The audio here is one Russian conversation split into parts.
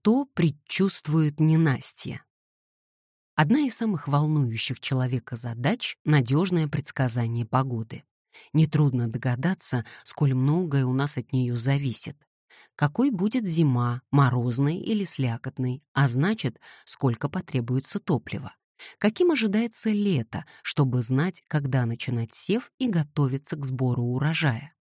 Кто предчувствует ненастье? Одна из самых волнующих человека задач — надежное предсказание погоды. Нетрудно догадаться, сколь многое у нас от нее зависит. Какой будет зима, морозной или слякотной, а значит, сколько потребуется топлива. Каким ожидается лето, чтобы знать, когда начинать сев и готовиться к сбору урожая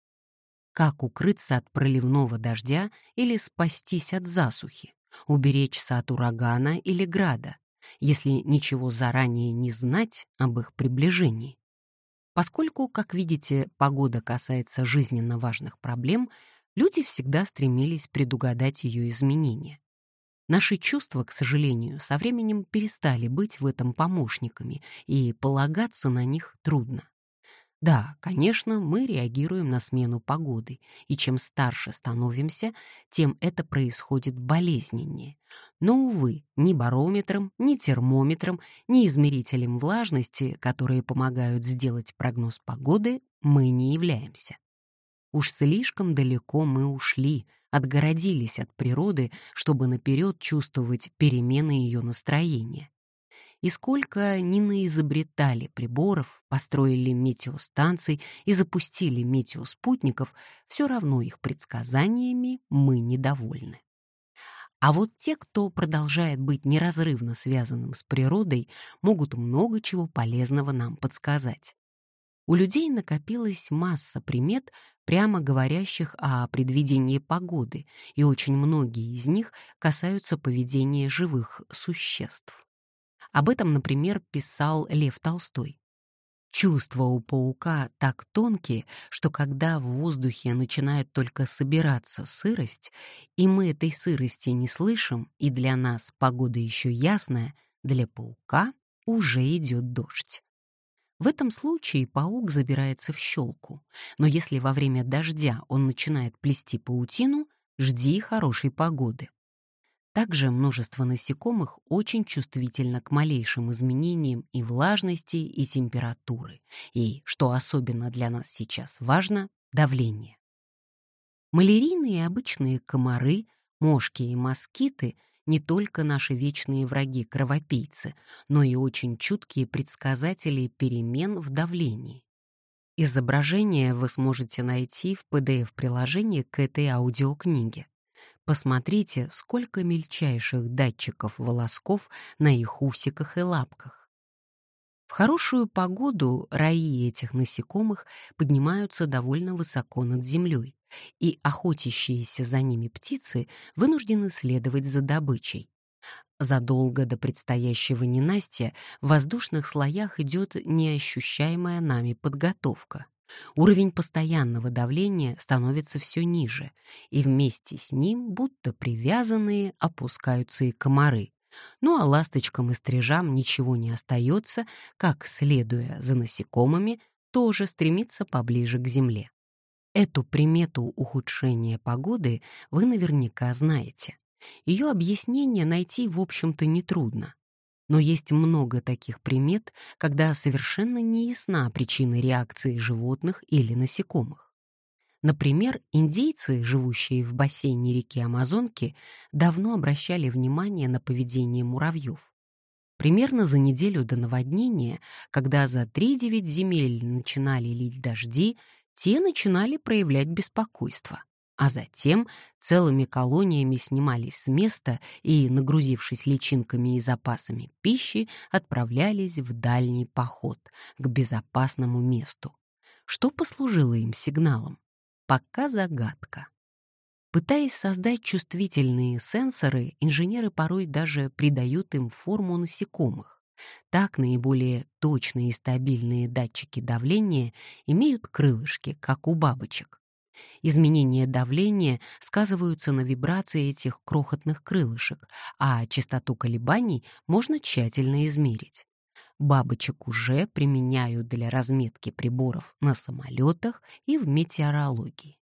как укрыться от проливного дождя или спастись от засухи, уберечься от урагана или града, если ничего заранее не знать об их приближении. Поскольку, как видите, погода касается жизненно важных проблем, люди всегда стремились предугадать ее изменения. Наши чувства, к сожалению, со временем перестали быть в этом помощниками, и полагаться на них трудно. Да, конечно, мы реагируем на смену погоды, и чем старше становимся, тем это происходит болезненнее. Но, увы, ни барометром, ни термометром, ни измерителем влажности, которые помогают сделать прогноз погоды, мы не являемся. Уж слишком далеко мы ушли, отгородились от природы, чтобы наперед чувствовать перемены ее настроения. И сколько ни наизобретали приборов, построили метеостанций и запустили метеоспутников, все равно их предсказаниями мы недовольны. А вот те, кто продолжает быть неразрывно связанным с природой, могут много чего полезного нам подсказать. У людей накопилась масса примет, прямо говорящих о предвидении погоды, и очень многие из них касаются поведения живых существ. Об этом, например, писал Лев Толстой. Чувства у паука так тонкие, что когда в воздухе начинает только собираться сырость, и мы этой сырости не слышим, и для нас погода еще ясная, для паука уже идет дождь. В этом случае паук забирается в щелку, но если во время дождя он начинает плести паутину, жди хорошей погоды. Также множество насекомых очень чувствительно к малейшим изменениям и влажности, и температуры, и, что особенно для нас сейчас важно, давление. Малярийные обычные комары, мошки и москиты — не только наши вечные враги-кровопийцы, но и очень чуткие предсказатели перемен в давлении. Изображение вы сможете найти в PDF-приложении к этой аудиокниге. Посмотрите, сколько мельчайших датчиков волосков на их усиках и лапках. В хорошую погоду раи этих насекомых поднимаются довольно высоко над землей, и охотящиеся за ними птицы вынуждены следовать за добычей. Задолго до предстоящего ненастья в воздушных слоях идет неощущаемая нами подготовка. Уровень постоянного давления становится все ниже, и вместе с ним, будто привязанные, опускаются и комары. Ну а ласточкам и стрижам ничего не остается, как, следуя за насекомыми, тоже стремиться поближе к земле. Эту примету ухудшения погоды вы наверняка знаете. Ее объяснение найти, в общем-то, нетрудно. Но есть много таких примет, когда совершенно не ясна причина реакции животных или насекомых. Например, индейцы, живущие в бассейне реки Амазонки, давно обращали внимание на поведение муравьев. Примерно за неделю до наводнения, когда за 3-9 земель начинали лить дожди, те начинали проявлять беспокойство а затем целыми колониями снимались с места и, нагрузившись личинками и запасами пищи, отправлялись в дальний поход к безопасному месту. Что послужило им сигналом? Пока загадка. Пытаясь создать чувствительные сенсоры, инженеры порой даже придают им форму насекомых. Так наиболее точные и стабильные датчики давления имеют крылышки, как у бабочек. Изменения давления сказываются на вибрации этих крохотных крылышек, а частоту колебаний можно тщательно измерить. Бабочек уже применяют для разметки приборов на самолетах и в метеорологии.